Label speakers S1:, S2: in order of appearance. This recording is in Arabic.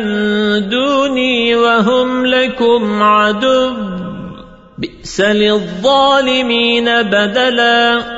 S1: مِن دُونِي وَهُمْ لَكُمْ عَدُوٌّ. بِئْسَ لِلظَّالِمِينَ بَدَلًا.